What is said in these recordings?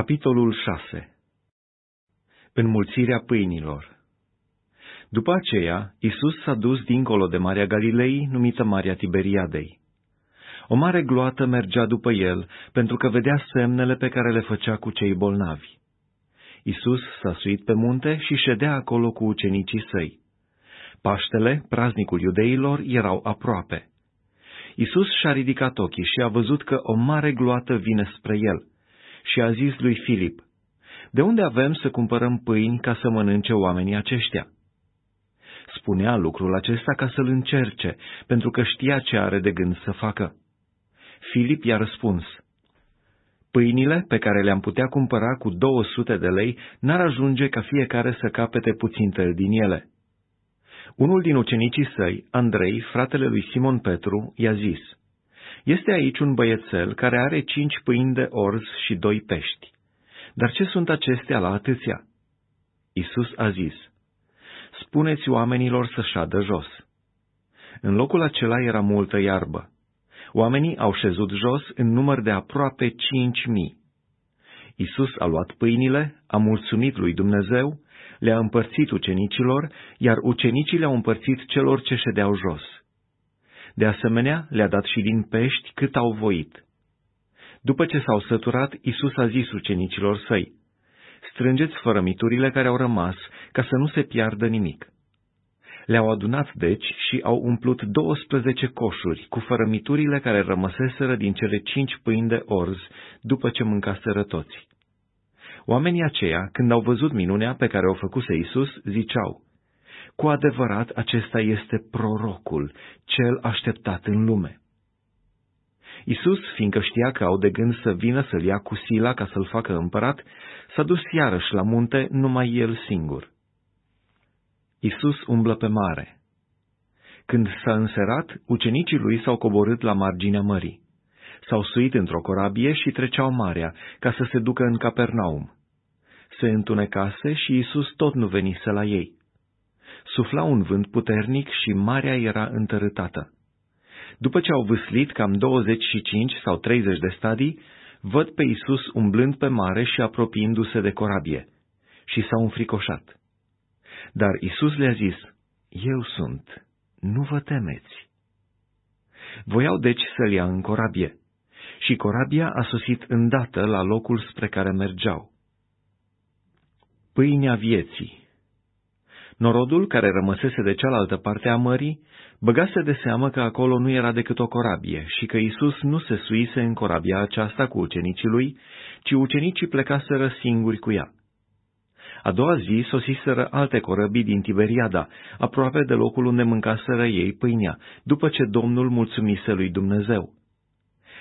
Capitolul 6 Înmulțirea pâinilor După aceea, Isus s-a dus dincolo de Marea Galilei, numită Marea Tiberiadei. O mare gloată mergea după el, pentru că vedea semnele pe care le făcea cu cei bolnavi. Isus s-a suit pe munte și ședea acolo cu ucenicii săi. Paștele, praznicul iudeilor, erau aproape. Isus și-a ridicat ochii și a văzut că o mare gloată vine spre el – și a zis lui Filip, De unde avem să cumpărăm pâini ca să mănânce oamenii aceștia? Spunea lucrul acesta ca să-l încerce, pentru că știa ce are de gând să facă. Filip i-a răspuns, Pâinile pe care le-am putea cumpăra cu 200 de lei n-ar ajunge ca fiecare să capete puțin tăl din ele. Unul din ucenicii săi, Andrei, fratele lui Simon Petru, i-a zis, este aici un băiețel care are cinci pâini de orz și doi pești. Dar ce sunt acestea la atâția? Isus a zis, Spuneți oamenilor să șadă jos. În locul acela era multă iarbă. Oamenii au șezut jos în număr de aproape cinci mii. Isus a luat pâinile, a mulțumit lui Dumnezeu, le-a împărțit ucenicilor, iar ucenicii le-au împărțit celor ce ședeau jos. De asemenea, le-a dat și din pești cât au voit. După ce s-au săturat, Isus a zis ucenicilor săi, Strângeți fărămiturile care au rămas, ca să nu se piardă nimic. Le-au adunat deci și au umplut 12 coșuri cu fărămiturile care rămăseseră din cele cinci pâini de orz, după ce mâncaseră toți. Oamenii aceia, când au văzut minunea pe care o făcuse Isus, ziceau, cu adevărat acesta este prorocul, cel așteptat în lume. Isus, fiindcă știa că au de gând să vină să-l ia cu sila ca să-l facă împărat, s-a dus iarăși la munte numai el singur. Isus umblă pe mare. Când s-a înserat, ucenicii lui s-au coborât la marginea mării. S-au suit într-o corabie și treceau marea, ca să se ducă în Capernaum. Se întunecase și Isus tot nu venise la ei sufla un vânt puternic și marea era întărâtată. După ce au vâslit cam 25 sau 30 de stadii, văd pe Isus umblând pe mare și apropiindu-se de corabie, și s-au înfricoșat. Dar Isus le-a zis, Eu sunt, nu vă temeți. Voiau deci să-l ia în corabie, și corabia a sosit îndată la locul spre care mergeau. Pâinea vieții Norodul, care rămăsese de cealaltă parte a mării, băgase de seamă că acolo nu era decât o corabie și că Isus nu se suise în corabia aceasta cu ucenicii lui, ci ucenicii plecaseră singuri cu ea. A doua zi sosiseră alte corăbii din Tiberiada, aproape de locul unde mâncaseră ei pâinea, după ce Domnul mulțumise lui Dumnezeu.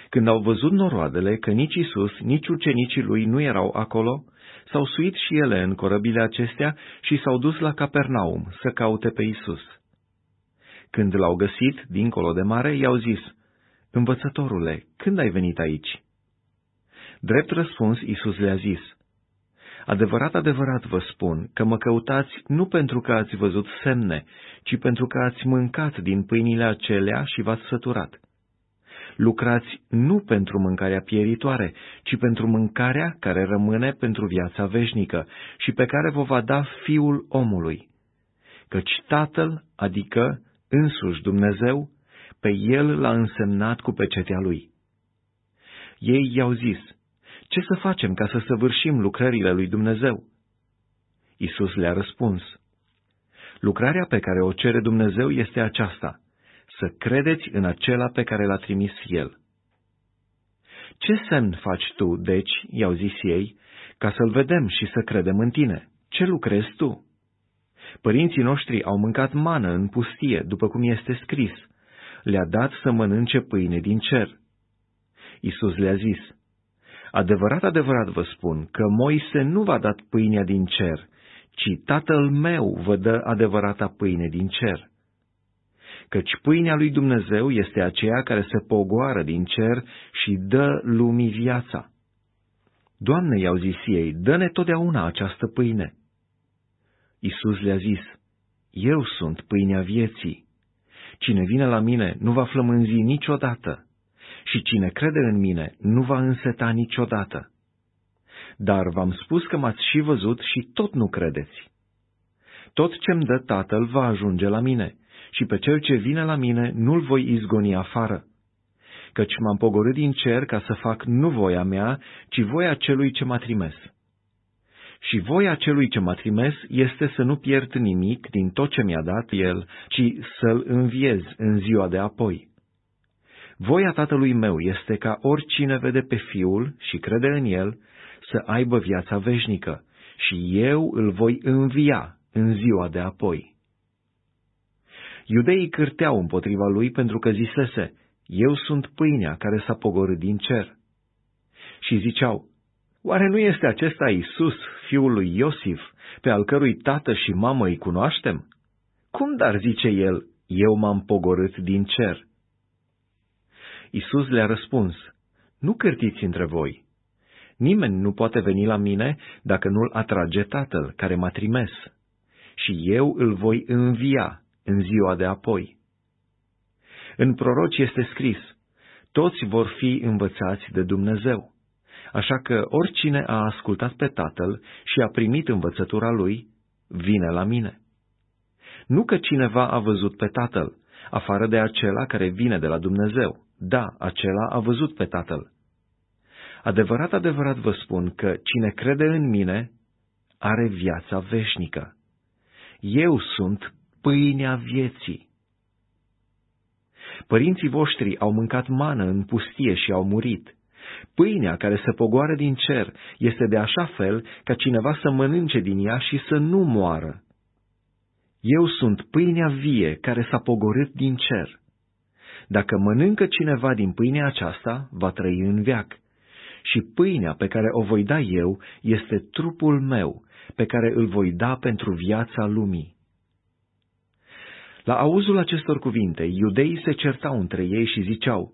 Când au văzut noroadele că nici Isus, nici ucenicii lui nu erau acolo, s-au suit și ele în corăbile acestea și s-au dus la Capernaum să caute pe Isus. Când l-au găsit, dincolo de mare, i-au zis, Învățătorule, când ai venit aici? Drept răspuns, Isus le-a zis, Adevărat, adevărat vă spun că mă căutați nu pentru că ați văzut semne, ci pentru că ați mâncat din pâinile acelea și v-ați săturat lucrați nu pentru mâncarea pieritoare, ci pentru mâncarea care rămâne pentru viața veșnică și pe care vă va da Fiul omului. Căci Tatăl, adică însuși Dumnezeu, pe El l-a însemnat cu pecetea Lui. Ei i-au zis, ce să facem ca să săvârșim lucrările lui Dumnezeu? Isus le-a răspuns, lucrarea pe care o cere Dumnezeu este aceasta, să credeți în acela pe care l-a trimis el. Ce semn faci tu, deci, i-au zis ei, ca să-l vedem și să credem în tine? Ce lucrezi tu? Părinții noștri au mâncat mană în pustie, după cum este scris. Le-a dat să mănânce pâine din cer. Isus le-a zis, Adevărat, adevărat vă spun că Moise nu v-a dat pâinea din cer, ci Tatăl meu vă dă adevărata pâine din cer căci pâinea lui Dumnezeu este aceea care se pogoară din cer și dă lumii viața. Doamne, i-au zis ei, dă-ne totdeauna această pâine. Isus le-a zis, Eu sunt pâinea vieții. Cine vine la mine nu va flămânzi niciodată și cine crede în mine nu va înseta niciodată. dar v-am spus că m-ați și văzut și tot nu credeți. Tot ce-mi dă Tatăl va ajunge la mine, și pe cel ce vine la mine nu-l voi izgoni afară. Căci m-am pogorât din cer ca să fac nu voia mea, ci voia celui ce m-a trimis. Și voia celui ce m-a trimis este să nu pierd nimic din tot ce mi-a dat el, ci să-l înviez în ziua de apoi. Voia tatălui meu este ca oricine vede pe fiul și crede în el să aibă viața veșnică, și eu îl voi învia în ziua de apoi. Iudeii cârteau împotriva lui pentru că zisese, Eu sunt pâinea care s-a pogorât din cer. Și ziceau, Oare nu este acesta Isus, fiul lui Iosif, pe al cărui tată și mamă îi cunoaștem? Cum dar zice el, eu m-am pogorât din cer? Isus le-a răspuns, Nu cârtiți între voi. Nimeni nu poate veni la mine dacă nu-l atrage Tatăl care m-a trimis. Și eu îl voi învia în ziua de apoi. În proroci este scris, toți vor fi învățați de Dumnezeu. Așa că oricine a ascultat pe Tatăl și a primit învățătura lui, vine la mine. Nu că cineva a văzut pe Tatăl, afară de acela care vine de la Dumnezeu. Da, acela a văzut pe Tatăl. Adevărat, adevărat vă spun că cine crede în mine are viața veșnică. Eu sunt pâinea vieții. Părinții voștri au mâncat mană în pustie și au murit. Pâinea care se pogoară din cer este de așa fel ca cineva să mănânce din ea și să nu moară. Eu sunt pâinea vie care s-a pogorât din cer. Dacă mănâncă cineva din pâinea aceasta, va trăi în veac. Și pâinea pe care o voi da eu este trupul meu, pe care îl voi da pentru viața lumii. La auzul acestor cuvinte, iudeii se certau între ei și ziceau,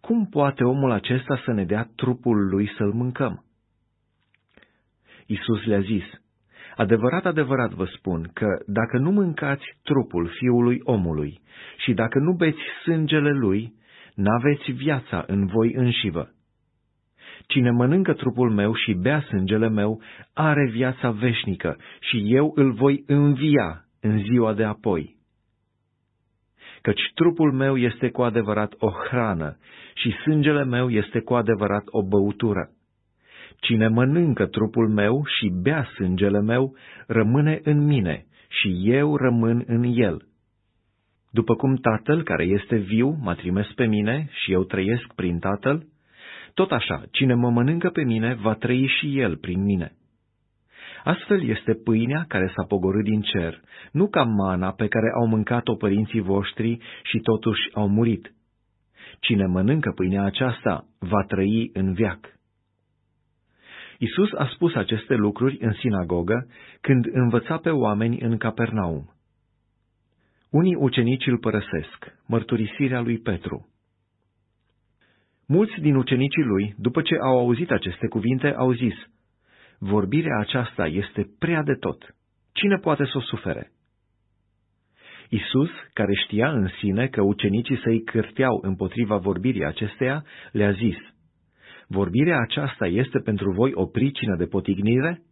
Cum poate omul acesta să ne dea trupul lui să-l mâncăm? Isus le-a zis, Adevărat, adevărat vă spun că dacă nu mâncați trupul fiului omului și dacă nu beți sângele lui, n-aveți viața în voi înșivă. Cine mănâncă trupul meu și bea sângele meu, are viața veșnică și eu îl voi învia în ziua de apoi. Căci trupul meu este cu adevărat o hrană și sângele meu este cu adevărat o băutură. Cine mănâncă trupul meu și bea sângele meu, rămâne în mine și eu rămân în el. După cum Tatăl, care este viu, m-a trimis pe mine și eu trăiesc prin Tatăl, tot așa, cine mă mănâncă pe mine, va trăi și el prin mine. Astfel este pâinea care s-a pogorât din cer, nu ca mana pe care au mâncat-o părinții voștri și totuși au murit. Cine mănâncă pâinea aceasta va trăi în veac. Isus a spus aceste lucruri în sinagogă când învăța pe oameni în Capernaum. Unii ucenici îl părăsesc, mărturisirea lui Petru. Mulți din ucenicii lui, după ce au auzit aceste cuvinte, au zis, Vorbirea aceasta este prea de tot. Cine poate să o sufere? Isus, care știa în sine că ucenicii săi cârteau împotriva vorbirii acesteia, le-a zis, Vorbirea aceasta este pentru voi o pricină de potignire?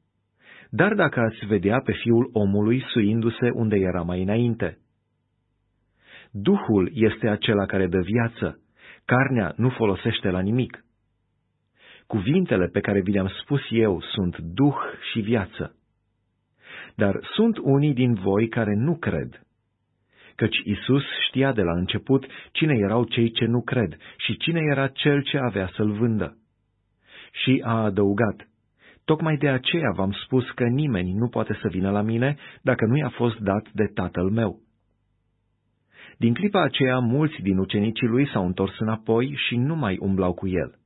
Dar dacă ați vedea pe fiul omului suindu-se unde era mai înainte. Duhul este acela care dă viață, carnea nu folosește la nimic. Cuvintele pe care vi le-am spus eu sunt duh și viață. Dar sunt unii din voi care nu cred. Căci Isus știa de la început cine erau cei ce nu cred și cine era cel ce avea să-l vândă și a adăugat, Tocmai de aceea v-am spus că nimeni nu poate să vină la mine dacă nu i-a fost dat de tatăl meu. Din clipa aceea, mulți din ucenicii lui s-au întors înapoi și nu mai umblau cu el.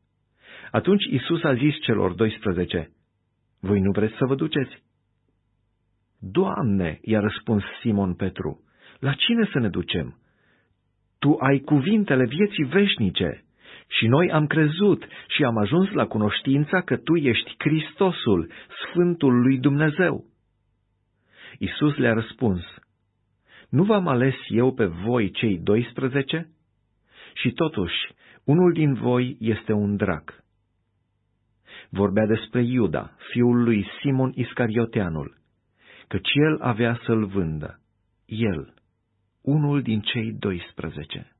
Atunci Isus a zis celor 12, Voi nu vreți să vă duceți? Doamne, i-a răspuns Simon Petru, la cine să ne ducem? Tu ai cuvintele vieții veșnice. Și noi am crezut și am ajuns la cunoștința că Tu ești Hristosul, Sfântul lui Dumnezeu. Isus le-a răspuns, Nu v-am ales eu pe voi cei 12? Și totuși, unul din voi este un drac. Vorbea despre Iuda, fiul lui Simon Iscarioteanul, căci el avea să-l vândă, el, unul din cei 12.